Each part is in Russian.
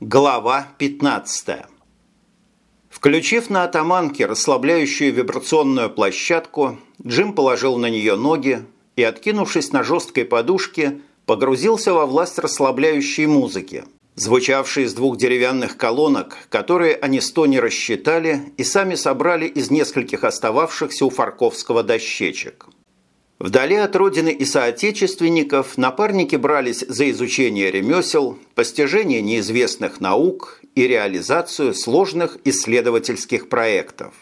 Глава 15. Включив на атаманке расслабляющую вибрационную площадку, Джим положил на нее ноги и, откинувшись на жесткой подушке, погрузился во власть расслабляющей музыки, звучавшей из двух деревянных колонок, которые они с Тони рассчитали и сами собрали из нескольких остававшихся у Фарковского дощечек. Вдали от родины и соотечественников напарники брались за изучение ремесел, постижение неизвестных наук и реализацию сложных исследовательских проектов.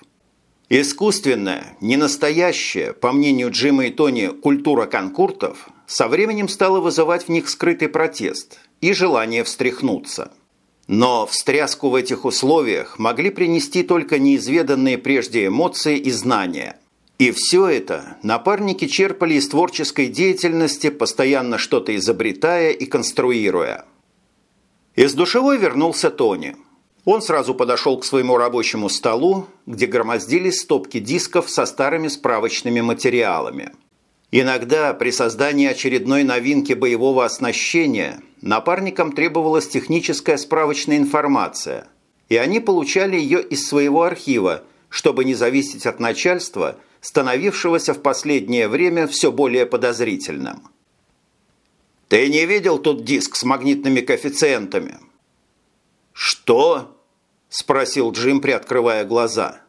Искусственная, ненастоящая, по мнению Джима и Тони, культура конкуртов со временем стала вызывать в них скрытый протест и желание встряхнуться. Но встряску в этих условиях могли принести только неизведанные прежде эмоции и знания – и все это напарники черпали из творческой деятельности, постоянно что-то изобретая и конструируя. Из душевой вернулся Тони. Он сразу подошел к своему рабочему столу, где громоздились стопки дисков со старыми справочными материалами. Иногда при создании очередной новинки боевого оснащения напарникам требовалась техническая справочная информация, и они получали ее из своего архива, чтобы не зависеть от начальства – становившегося в последнее время все более подозрительным. «Ты не видел тут диск с магнитными коэффициентами?» «Что?» – спросил Джим, приоткрывая глаза.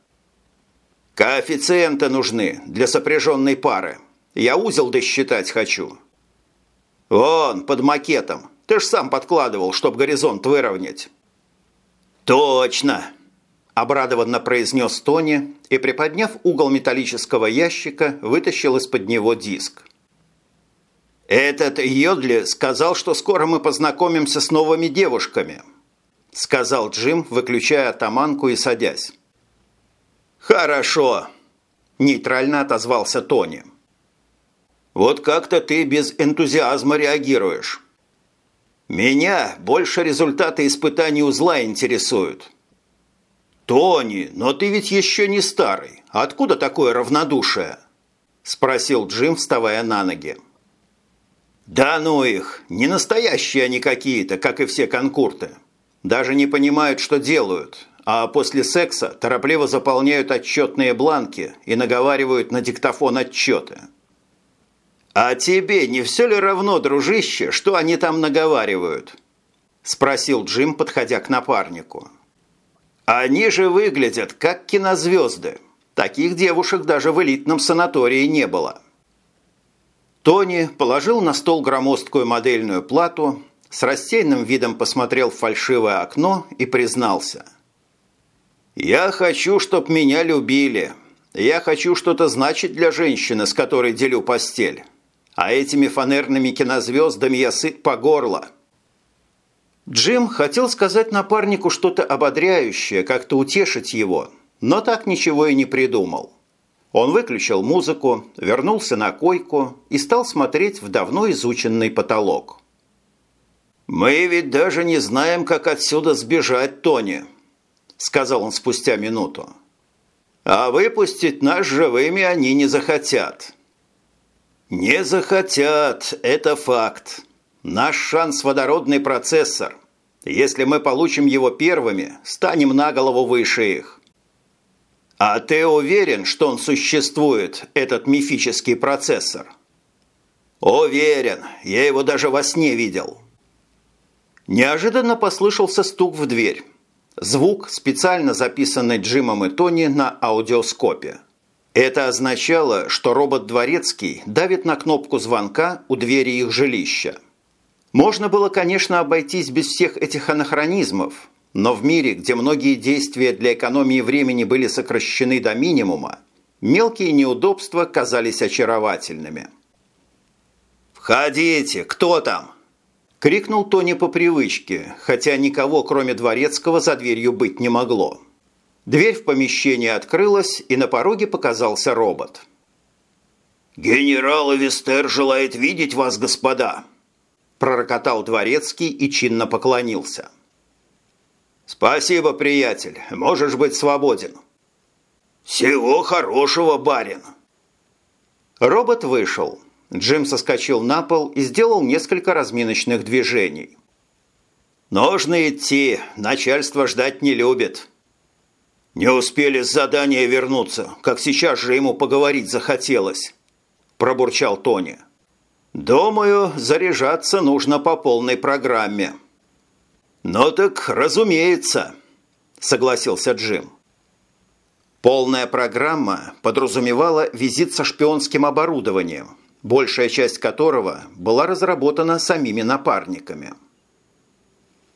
«Коэффициенты нужны для сопряженной пары. Я узел досчитать хочу». «Вон, под макетом. Ты ж сам подкладывал, чтоб горизонт выровнять». «Точно!» Обрадованно произнес Тони и, приподняв угол металлического ящика, вытащил из-под него диск. «Этот Йодли сказал, что скоро мы познакомимся с новыми девушками», сказал Джим, выключая атаманку и садясь. «Хорошо», – нейтрально отозвался Тони. «Вот как-то ты без энтузиазма реагируешь. Меня больше результаты испытаний узла интересуют. «Тони, но ты ведь еще не старый. Откуда такое равнодушие?» – спросил Джим, вставая на ноги. «Да ну их! Не настоящие они какие-то, как и все конкурты. Даже не понимают, что делают, а после секса торопливо заполняют отчетные бланки и наговаривают на диктофон отчеты». «А тебе не все ли равно, дружище, что они там наговаривают?» – спросил Джим, подходя к напарнику. Они же выглядят как кинозвезды. Таких девушек даже в элитном санатории не было. Тони положил на стол громоздкую модельную плату, с рассеянным видом посмотрел в фальшивое окно и признался. «Я хочу, чтоб меня любили. Я хочу что-то значить для женщины, с которой делю постель. А этими фанерными кинозвездами я сыт по горло. Джим хотел сказать напарнику что-то ободряющее, как-то утешить его, но так ничего и не придумал. Он выключил музыку, вернулся на койку и стал смотреть в давно изученный потолок. «Мы ведь даже не знаем, как отсюда сбежать, Тони», – сказал он спустя минуту. «А выпустить нас живыми они не захотят». «Не захотят, это факт. Наш шанс – водородный процессор. Если мы получим его первыми, станем на голову выше их. А ты уверен, что он существует, этот мифический процессор? Уверен, я его даже во сне видел. Неожиданно послышался стук в дверь. Звук, специально записанный Джимом и Тони на аудиоскопе. Это означало, что робот-дворецкий давит на кнопку звонка у двери их жилища. Можно было, конечно, обойтись без всех этих анахронизмов, но в мире, где многие действия для экономии времени были сокращены до минимума, мелкие неудобства казались очаровательными. «Входите! Кто там?» – крикнул Тони по привычке, хотя никого, кроме Дворецкого, за дверью быть не могло. Дверь в помещение открылась, и на пороге показался робот. «Генерал Эвестер желает видеть вас, господа!» Пророкотал дворецкий и чинно поклонился. «Спасибо, приятель. Можешь быть свободен». «Всего хорошего, барин!» Робот вышел. Джим соскочил на пол и сделал несколько разминочных движений. Нужно идти, начальство ждать не любит». «Не успели с задания вернуться, как сейчас же ему поговорить захотелось», – пробурчал Тони. «Думаю, заряжаться нужно по полной программе». «Ну так, разумеется», – согласился Джим. Полная программа подразумевала визит со шпионским оборудованием, большая часть которого была разработана самими напарниками –